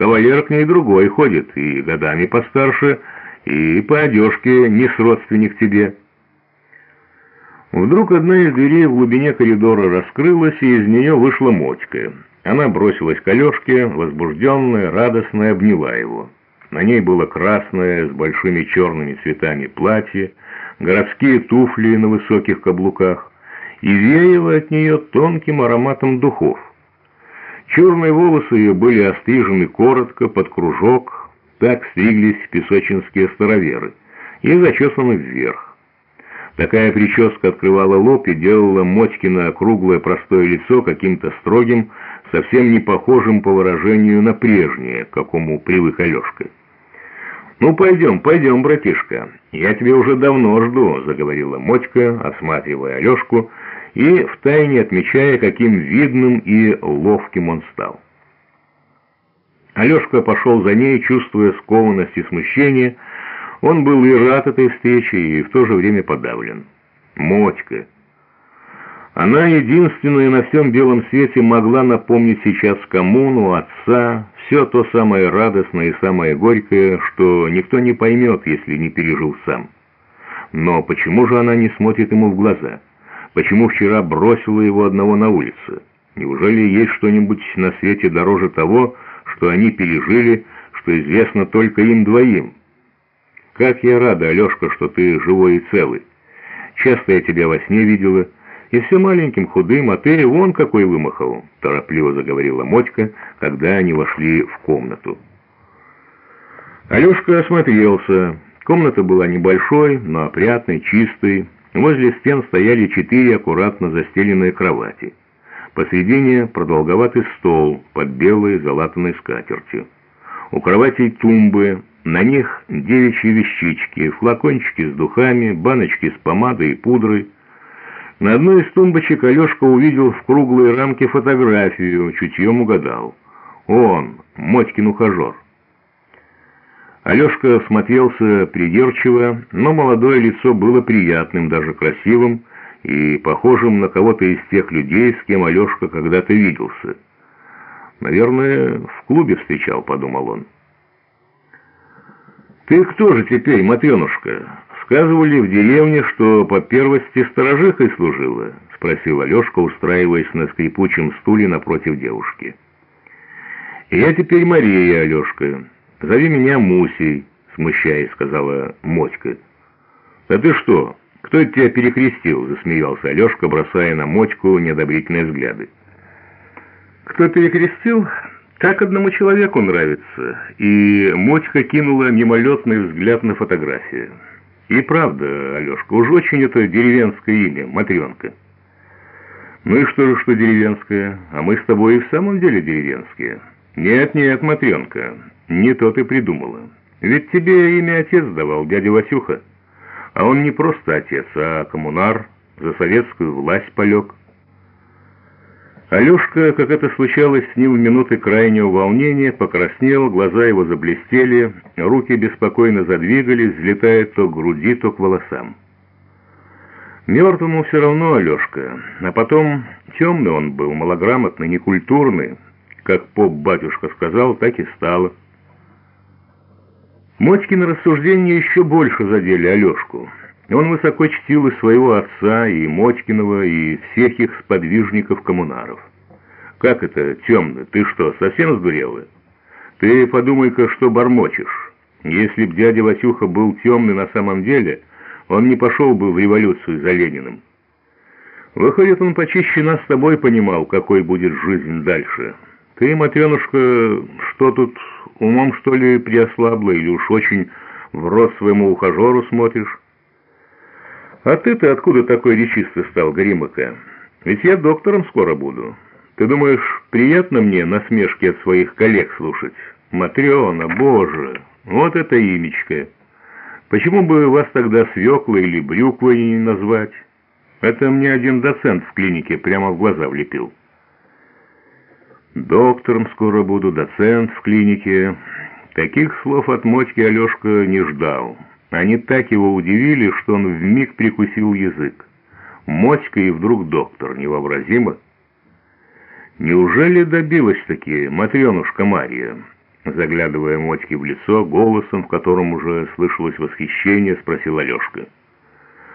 Кавалер к ней другой ходит, и годами постарше, и по одежке не с родственник тебе». Вдруг одна из дверей в глубине коридора раскрылась, и из нее вышла Мотька. Она бросилась к Алешке, возбужденная, радостная, обняла его. На ней было красное с большими черными цветами платье, городские туфли на высоких каблуках, и веяло от нее тонким ароматом духов. Черные волосы ее были острижены коротко, под кружок, так стриглись песочинские староверы, и зачесаны вверх. Такая прическа открывала лоб и делала Мотькино круглое простое лицо каким-то строгим, совсем не похожим по выражению на прежнее, к какому привык Алешка. «Ну, пойдем, пойдем, братишка, я тебя уже давно жду», — заговорила Мотька, осматривая Алешку и втайне отмечая, каким видным и ловким он стал. Алешка пошел за ней, чувствуя скованность и смущение, — он был и рад этой встрече, и в то же время подавлен. Мотька. Она единственная на всем белом свете могла напомнить сейчас коммуну, отца, все то самое радостное и самое горькое, что никто не поймет, если не пережил сам. Но почему же она не смотрит ему в глаза? Почему вчера бросила его одного на улице? Неужели есть что-нибудь на свете дороже того, что они пережили, что известно только им двоим? «Как я рада, Алешка, что ты живой и целый. Часто я тебя во сне видела, и все маленьким, худым, а ты вон какой вымахал», — торопливо заговорила Мотька, когда они вошли в комнату. Алешка осмотрелся. Комната была небольшой, но опрятной, чистой. Возле стен стояли четыре аккуратно застеленные кровати. Посредине продолговатый стол под белой залатанной скатертью. У кроватей тумбы, на них девичьи вещички, флакончики с духами, баночки с помадой и пудрой. На одной из тумбочек Алешка увидел в круглой рамке фотографию, чутьем угадал. Он, Мотькин ухажер. Алешка смотрелся придирчиво, но молодое лицо было приятным, даже красивым, и похожим на кого-то из тех людей, с кем Алешка когда-то виделся. «Наверное, в клубе встречал», — подумал он. «Ты кто же теперь, Матвенушка? Сказывали в деревне, что по первости сторожихой служила?» — спросил Алешка, устраиваясь на скрипучем стуле напротив девушки. «Я теперь Мария, Алешка. Зови меня Мусей», — смущаясь, сказала Мотька. «А ты что, кто тебя перекрестил?» — засмеялся Алешка, бросая на Мотьку неодобрительные взгляды. «Кто перекрестил?» Как одному человеку нравится, и Мотька кинула мимолетный взгляд на фотографию. И правда, Алешка, уж очень это деревенское имя, Матренка. Ну и что же, что деревенское? А мы с тобой и в самом деле деревенские. Нет, нет, Матренка, не то ты придумала. Ведь тебе имя отец давал, дядя Васюха. А он не просто отец, а коммунар, за советскую власть полег. Алешка, как это случалось с ним в минуты крайнего волнения, покраснел, глаза его заблестели, руки беспокойно задвигались, взлетая то к груди, то к волосам. Мертвому все равно Алешка, а потом темный он был, малограмотный, некультурный, как поп-батюшка сказал, так и стало. Мотькины рассуждения еще больше задели Алешку. Он высоко чтил и своего отца, и Мотькиного, и всех их сподвижников-коммунаров. «Как это, темно? Ты что, совсем сдурела? Ты подумай-ка, что бормочешь. Если б дядя Васюха был темный на самом деле, он не пошел бы в революцию за Лениным. Выходит, он почище нас с тобой понимал, какой будет жизнь дальше. Ты, Матренушка, что тут, умом что ли приослабла, или уж очень в рот своему ухажеру смотришь?» «А ты-то откуда такой речистый стал, Гримака? Ведь я доктором скоро буду. Ты думаешь, приятно мне насмешки от своих коллег слушать? Матрена, боже, вот это имечко. Почему бы вас тогда свеклой или брюквой не назвать? Это мне один доцент в клинике прямо в глаза влепил». «Доктором скоро буду, доцент в клинике». Таких слов от Мотьки Алешка не ждал. Они так его удивили, что он вмиг прикусил язык. Мотька и вдруг доктор. Невообразимо. Неужели добилась-таки Матренушка Мария? Заглядывая Мотьке в лицо, голосом, в котором уже слышалось восхищение, спросил Алешка.